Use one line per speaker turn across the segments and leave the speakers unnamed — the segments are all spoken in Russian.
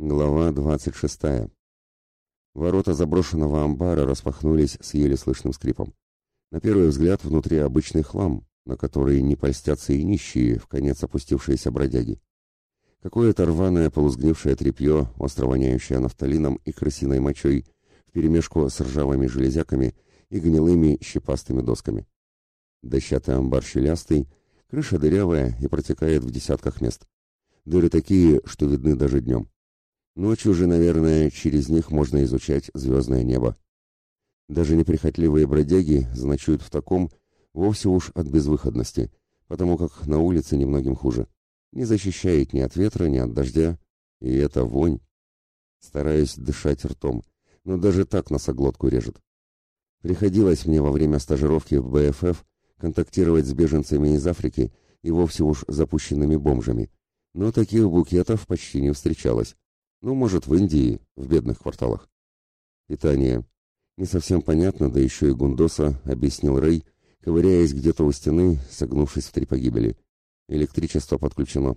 Глава 26. Ворота заброшенного амбара распахнулись с еле слышным скрипом. На первый взгляд внутри обычный хлам, на который не польстятся и нищие, в конец опустившиеся бродяги. Какое-то рваное полузгнившее тряпье, остро воняющее нафталином и крысиной мочой, вперемешку с ржавыми железяками и гнилыми щепастыми досками. Дощатый амбар щелястый, крыша дырявая и протекает в десятках мест. Дыры такие, что видны даже днем. Ночью же, наверное, через них можно изучать звездное небо. Даже неприхотливые бродяги заночуют в таком вовсе уж от безвыходности, потому как на улице немногим хуже. Не защищает ни от ветра, ни от дождя. И это вонь. Стараюсь дышать ртом, но даже так носоглотку режет. Приходилось мне во время стажировки в БФФ контактировать с беженцами из Африки и вовсе уж запущенными бомжами, но таких букетов почти не встречалось. Ну, может, в Индии, в бедных кварталах. Питание. Не совсем понятно, да еще и Гундоса, объяснил Рэй, ковыряясь где-то у стены, согнувшись в три погибели. Электричество подключено.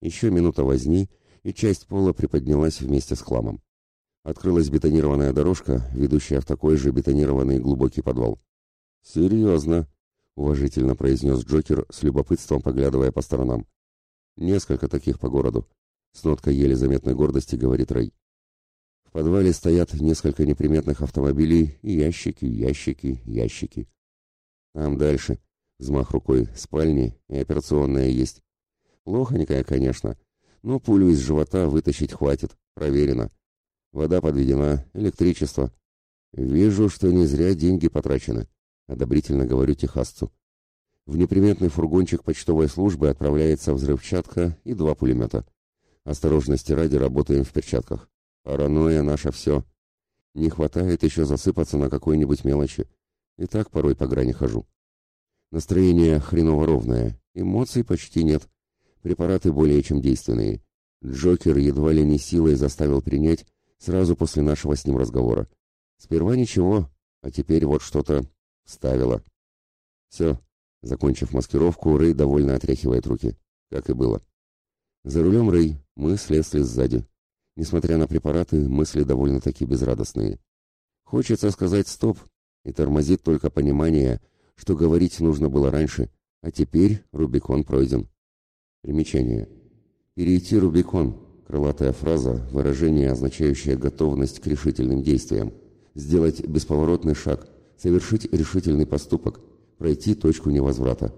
Еще минута возни, и часть пола приподнялась вместе с хламом. Открылась бетонированная дорожка, ведущая в такой же бетонированный глубокий подвал. «Серьезно», — уважительно произнес Джокер, с любопытством поглядывая по сторонам. «Несколько таких по городу. С ноткой еле заметной гордости говорит Рэй. В подвале стоят несколько неприметных автомобилей и ящики, ящики, ящики. Там дальше, взмах рукой, спальни и операционная есть. Плохонькая, конечно, но пулю из живота вытащить хватит, проверено. Вода подведена, электричество. Вижу, что не зря деньги потрачены, одобрительно говорю техасцу. В неприметный фургончик почтовой службы отправляется взрывчатка и два пулемета. Осторожности ради работаем в перчатках. Паранойя наша все. Не хватает еще засыпаться на какой-нибудь мелочи. И так порой по грани хожу. Настроение хреново ровное, эмоций почти нет. Препараты более чем действенные. Джокер едва ли не силой заставил принять сразу после нашего с ним разговора. Сперва ничего, а теперь вот что-то вставило. Все, закончив маскировку, Рэй довольно отряхивает руки, как и было. За рулем Рэй, мы слезли сзади. Несмотря на препараты, мысли довольно-таки безрадостные. Хочется сказать «стоп», и тормозит только понимание, что говорить нужно было раньше, а теперь Рубикон пройден. Примечание. «Перейти Рубикон» — крылатая фраза, выражение, означающее готовность к решительным действиям. Сделать бесповоротный шаг, совершить решительный поступок, пройти точку невозврата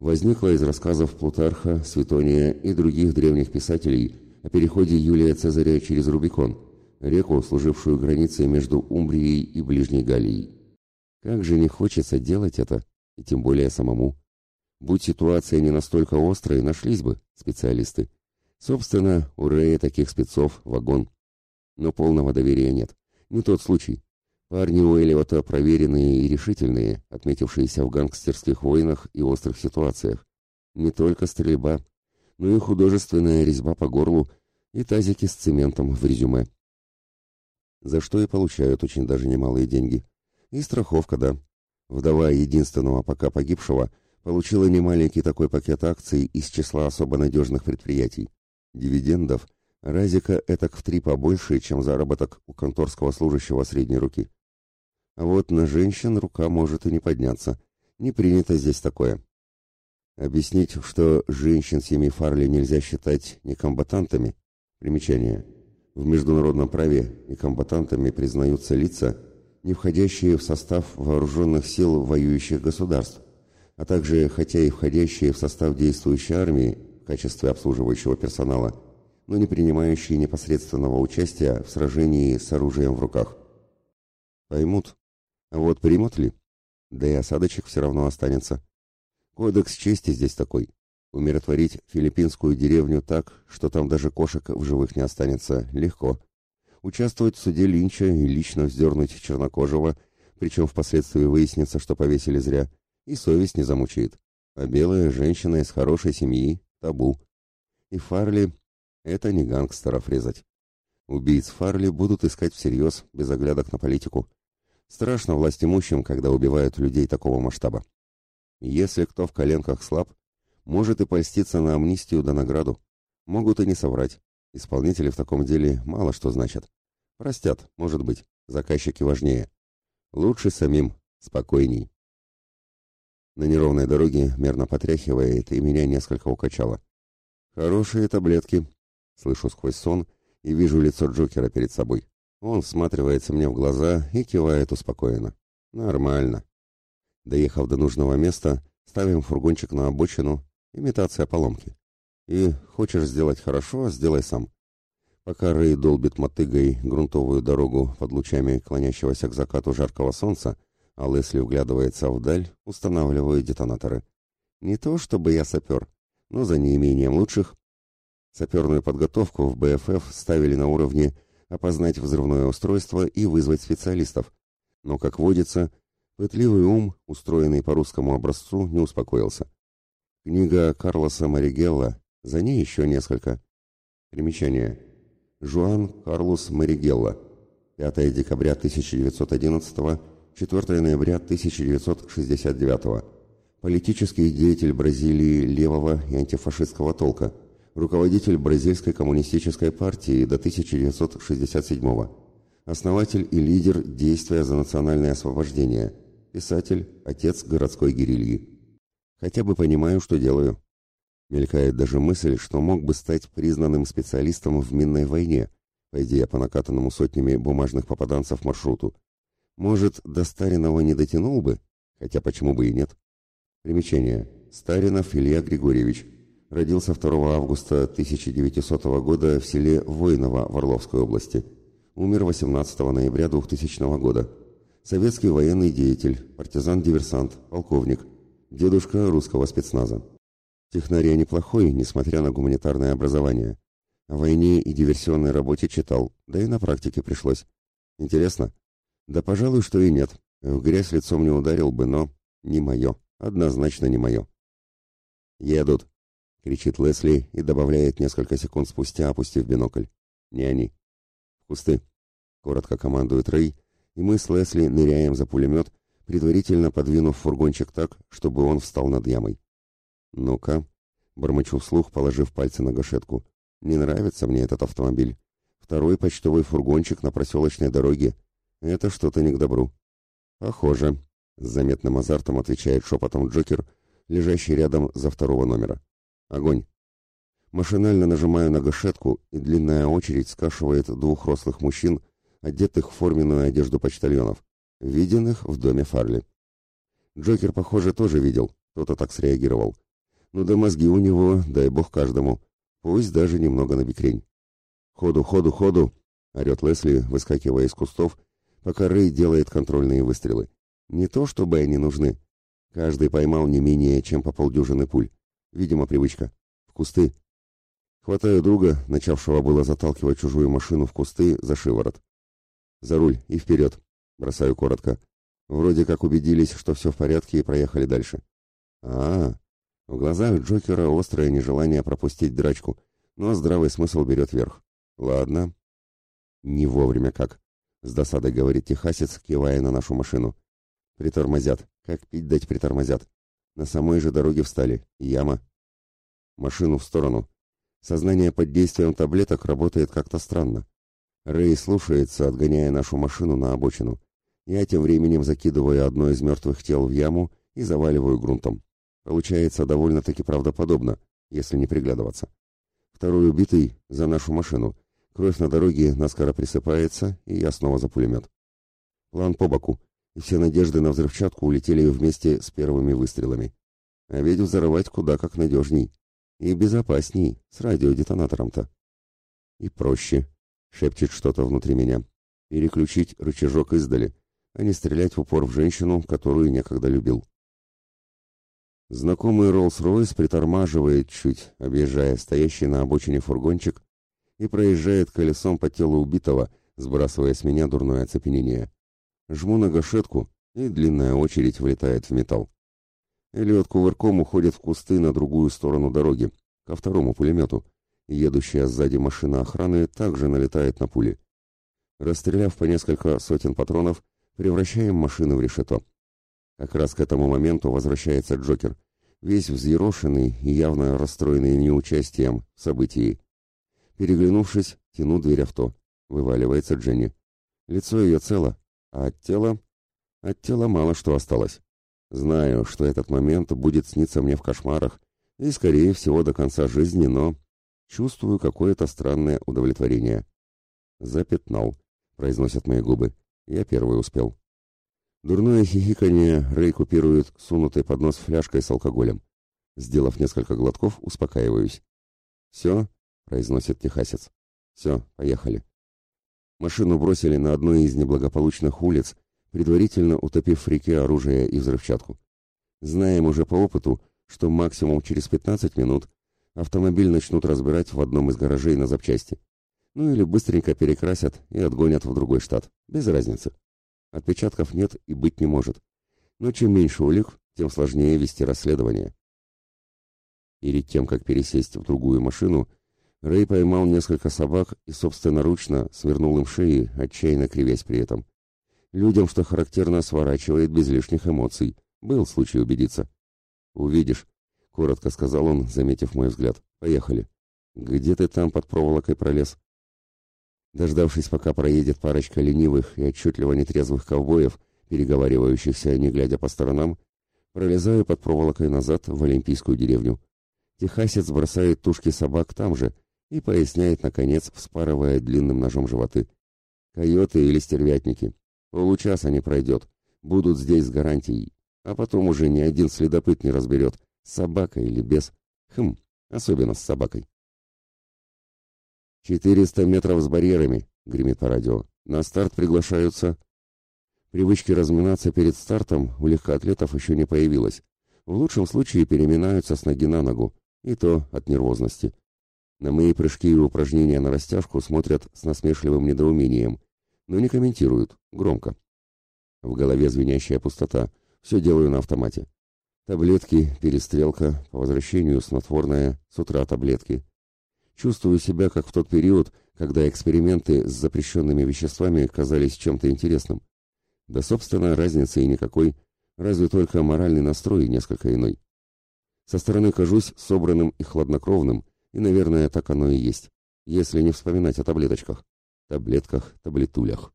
возникла из рассказов Плутарха, Светония и других древних писателей о переходе Юлия Цезаря через Рубикон, реку, служившую границей между Умбрией и Ближней Галией. Как же не хочется делать это, и тем более самому. Будь ситуация не настолько острой, нашлись бы специалисты. Собственно, у Рэя таких спецов вагон. Но полного доверия нет. Не тот случай. Парни у Эллиота проверенные и решительные, отметившиеся в гангстерских войнах и острых ситуациях. Не только стрельба, но и художественная резьба по горлу и тазики с цементом в резюме. За что и получают очень даже немалые деньги. И страховка, да. Вдова единственного пока погибшего получила немаленький такой пакет акций из числа особо надежных предприятий. Дивидендов разика этак в три побольше, чем заработок у конторского служащего средней руки. А вот на женщин рука может и не подняться. Не принято здесь такое. Объяснить, что женщин семьи Фарли нельзя считать некомбатантами. Примечание. В международном праве некомбатантами признаются лица, не входящие в состав вооруженных сил воюющих государств, а также, хотя и входящие в состав действующей армии в качестве обслуживающего персонала, но не принимающие непосредственного участия в сражении с оружием в руках. Поймут, вот примут ли? Да и осадочек все равно останется. Кодекс чести здесь такой. Умиротворить филиппинскую деревню так, что там даже кошек в живых не останется, легко. Участвовать в суде Линча и лично вздернуть чернокожего, причем впоследствии выяснится, что повесили зря, и совесть не замучает. А белая женщина из хорошей семьи – табу. И Фарли – это не гангстеров резать. Убийц Фарли будут искать всерьез, без оглядок на политику. Страшно власть имущим, когда убивают людей такого масштаба. Если кто в коленках слаб, может и польститься на амнистию да награду. Могут и не соврать. Исполнители в таком деле мало что значат. Простят, может быть, заказчики важнее. Лучше самим, спокойней. На неровной дороге мерно потряхивает, и меня несколько укачало. «Хорошие таблетки», — слышу сквозь сон и вижу лицо Джокера перед собой. Он всматривается мне в глаза и кивает успокоенно. «Нормально». Доехав до нужного места, ставим фургончик на обочину, имитация поломки. И хочешь сделать хорошо, сделай сам. Пока Рэй долбит мотыгой грунтовую дорогу под лучами клонящегося к закату жаркого солнца, а Лесли вглядывается вдаль, устанавливаю детонаторы. Не то чтобы я сапер, но за неимением лучших. Саперную подготовку в БФФ ставили на уровне опознать взрывное устройство и вызвать специалистов. Но, как водится, пытливый ум, устроенный по русскому образцу, не успокоился. Книга Карлоса Маригелла, за ней еще несколько. Примечание. Жуан Карлос Маригелла. 5 декабря 1911, 4 ноября 1969. Политический деятель Бразилии левого и антифашистского толка – руководитель Бразильской коммунистической партии до 1967 основатель и лидер действия за национальное освобождение, писатель, отец городской герильи. Хотя бы понимаю, что делаю. Мелькает даже мысль, что мог бы стать признанным специалистом в минной войне, пойди я по накатанному сотнями бумажных попаданцев маршруту. Может, до Старинова не дотянул бы, хотя почему бы и нет. Примечание. Старинов Илья Григорьевич, родился 2 августа 1900 года в селе Войново Орловской области. Умер 18 ноября 2000 года. Советский военный деятель, партизан-диверсант, полковник, дедушка русского спецназа. Технария неплохой, несмотря на гуманитарное образование. О войне и диверсионной работе читал, да и на практике пришлось. Интересно? Да, пожалуй, что и нет. В грязь лицом не ударил бы, но не мое. Однозначно не мое. «Едут», — кричит Лесли и добавляет несколько секунд спустя, опустив бинокль. «Не они». «В кусты», — коротко командует Рэй, и мы с Лесли ныряем за пулемет, предварительно подвинув фургончик так, чтобы он встал над ямой. «Ну-ка», — бормочу вслух, положив пальцы на гашетку. «Не нравится мне этот автомобиль. Второй почтовый фургончик на проселочной дороге. Это что-то не к добру». «Похоже», — с заметным азартом отвечает шепотом Джокер, лежащий рядом за второго номера. Огонь. Машинально нажимаю на гашетку, и длинная очередь скашивает двух рослых мужчин, одетых в форменную одежду почтальонов, виденных в доме Фарли. Джокер, похоже, тоже видел, кто-то так среагировал. Ну да мозги у него, дай бог каждому, пусть даже немного на бикрень. «Ходу, ходу, ходу!» — орет Лесли, выскакивая из кустов, пока Рэй делает контрольные выстрелы. Не то, чтобы они нужны. Каждый поймал не менее, чем по полдюжины пуль. Видимо, привычка. В кусты. Хватаю друга, начавшего было заталкивать чужую машину в кусты, за шиворот. За руль и вперед. Бросаю коротко. Вроде как убедились, что все в порядке и проехали дальше. А, -а, -а. в глазах Джокера острое нежелание пропустить драчку, но здравый смысл берет верх. Ладно. Не вовремя как. С досадой говорит техасец, кивая на нашу машину. Притормозят. Как пить дать притормозят. На самой же дороге встали. Яма. Машину в сторону. Сознание под действием таблеток работает как-то странно. Рэй слушается, отгоняя нашу машину на обочину. Я тем временем закидываю одно из мертвых тел в яму и заваливаю грунтом. Получается довольно-таки правдоподобно, если не приглядываться. Второй убитый за нашу машину. Кровь на дороге наскоро присыпается, и я снова за пулемет. План по боку и все надежды на взрывчатку улетели вместе с первыми выстрелами. А ведь взорвать куда как надежней. И безопасней, с радиодетонатором-то. И проще, шепчет что-то внутри меня. Переключить рычажок издали, а не стрелять в упор в женщину, которую некогда любил. Знакомый Роллс-Ройс притормаживает чуть, объезжая стоящий на обочине фургончик, и проезжает колесом по телу убитого, сбрасывая с меня дурное оцепенение. Жму на гашетку, и длинная очередь влетает в металл. Эллиот кувырком уходит в кусты на другую сторону дороги, ко второму пулемету, едущая сзади машина охраны также налетает на пули. Расстреляв по несколько сотен патронов, превращаем машину в решето. Как раз к этому моменту возвращается Джокер, весь взъерошенный и явно расстроенный неучастием в событии. Переглянувшись, тяну дверь авто. Вываливается Дженни. Лицо ее цело, а от тела... От тела мало что осталось. Знаю, что этот момент будет сниться мне в кошмарах, и, скорее всего, до конца жизни, но... Чувствую какое-то странное удовлетворение. «Запятнал», — произносят мои губы. Я первый успел. Дурное хихиканье Рэй купирует сунутой под нос фляжкой с алкоголем. Сделав несколько глотков, успокаиваюсь. «Все?» — произносит техасец. «Все, поехали». Машину бросили на одной из неблагополучных улиц, предварительно утопив в реке оружие и взрывчатку. Знаем уже по опыту, что максимум через 15 минут автомобиль начнут разбирать в одном из гаражей на запчасти. Ну или быстренько перекрасят и отгонят в другой штат. Без разницы. Отпечатков нет и быть не может. Но чем меньше улик, тем сложнее вести расследование. Перед тем, как пересесть в другую машину, Рэй поймал несколько собак и собственноручно свернул им шеи, отчаянно кривясь при этом. Людям, что характерно, сворачивает без лишних эмоций. Был случай убедиться. «Увидишь», — коротко сказал он, заметив мой взгляд. «Поехали». «Где ты там под проволокой пролез?» Дождавшись, пока проедет парочка ленивых и отчетливо нетрезвых ковбоев, переговаривающихся, не глядя по сторонам, пролезаю под проволокой назад в Олимпийскую деревню. Техасец бросает тушки собак там же и поясняет, наконец, вспарывая длинным ножом животы. «Койоты или стервятники. Получаса не пройдет. Будут здесь с гарантией. А потом уже ни один следопыт не разберет, с собакой или без. Хм, особенно с собакой». «Четыреста метров с барьерами», — гремит по радио. «На старт приглашаются...» Привычки разминаться перед стартом у легкоатлетов еще не появилось. В лучшем случае переминаются с ноги на ногу, и то от нервозности. На мои прыжки и упражнения на растяжку смотрят с насмешливым недоумением, но не комментируют, громко. В голове звенящая пустота, все делаю на автомате. Таблетки, перестрелка, по возвращению снотворная, с утра таблетки. Чувствую себя, как в тот период, когда эксперименты с запрещенными веществами казались чем-то интересным. Да, собственно, разницы и никакой, разве только моральный настрой несколько иной. Со стороны кажусь собранным и хладнокровным, и, наверное, так оно и есть, если не вспоминать о таблеточках. Таблетках, таблетулях.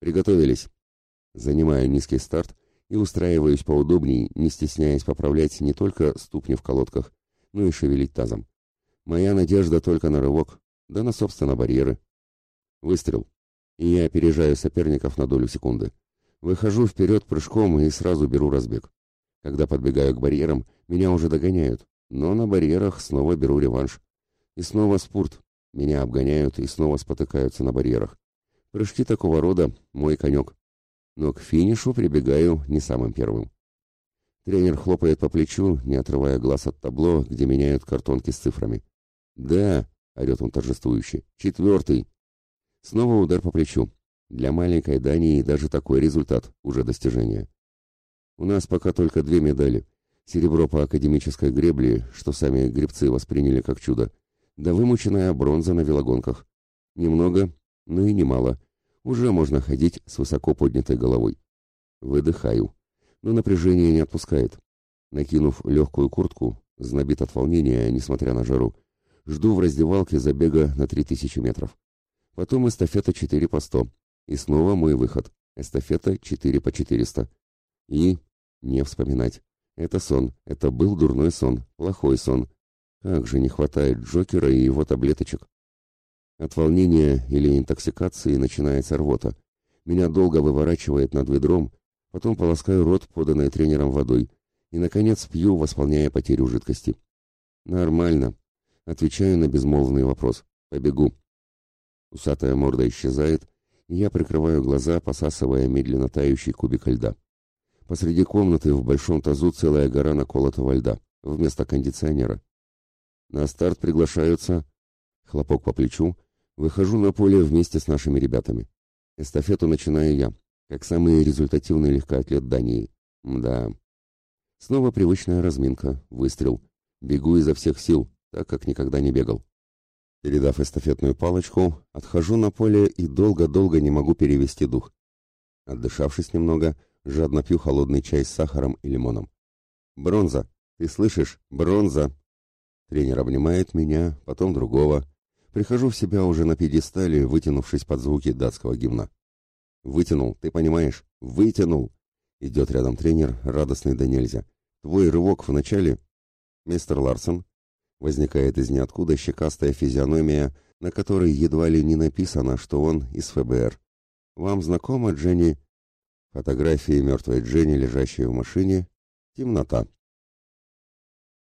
Приготовились. Занимаю низкий старт и устраиваюсь поудобней, не стесняясь поправлять не только ступни в колодках, но и шевелить тазом. Моя надежда только на рывок, да на, собственно, барьеры. Выстрел. И я опережаю соперников на долю секунды. Выхожу вперед прыжком и сразу беру разбег. Когда подбегаю к барьерам, меня уже догоняют, но на барьерах снова беру реванш. И снова спорт. Меня обгоняют и снова спотыкаются на барьерах. Прыжки такого рода — мой конек. Но к финишу прибегаю не самым первым. Тренер хлопает по плечу, не отрывая глаз от табло, где меняют картонки с цифрами. «Да!» — орет он торжествующе. «Четвертый!» Снова удар по плечу. Для маленькой Дании даже такой результат — уже достижение. У нас пока только две медали. Серебро по академической гребле, что сами гребцы восприняли как чудо, да вымученная бронза на велогонках. Немного, но и немало. Уже можно ходить с высоко поднятой головой. Выдыхаю. Но напряжение не отпускает. Накинув легкую куртку, знобит от волнения, несмотря на жару, жду в раздевалке забега на 3000 метров. Потом эстафета 4 по 100. И снова мой выход. Эстафета 4 по 400. И не вспоминать. Это сон. Это был дурной сон. Плохой сон. Как же не хватает Джокера и его таблеточек. От волнения или интоксикации начинается рвота. Меня долго выворачивает над ведром, потом полоскаю рот, поданной тренером водой, и, наконец, пью, восполняя потерю жидкости. Нормально. Отвечаю на безмолвный вопрос. Побегу. Усатая морда исчезает, и я прикрываю глаза, посасывая медленно тающий кубик льда. Посреди комнаты в большом тазу целая гора наколотого льда, вместо кондиционера. На старт приглашаются... Хлопок по плечу. Выхожу на поле вместе с нашими ребятами. Эстафету начинаю я, как самый результативный легкоатлет Дании. Да. Снова привычная разминка, выстрел. Бегу изо всех сил, так как никогда не бегал. Передав эстафетную палочку, отхожу на поле и долго-долго не могу перевести дух. Отдышавшись немного, жадно пью холодный чай с сахаром и лимоном. «Бронза! Ты слышишь? Бронза!» Тренер обнимает меня, потом другого. Прихожу в себя уже на пьедестале, вытянувшись под звуки датского гимна. «Вытянул, ты понимаешь? Вытянул!» Идет рядом тренер, радостный да нельзя. «Твой рывок в начале...» «Мистер Ларсон...» Возникает из ниоткуда щекастая физиономия, на которой едва ли не написано, что он из ФБР. «Вам знакома Дженни...» Фотографии мертвой Дженни, лежащей в машине. Темнота.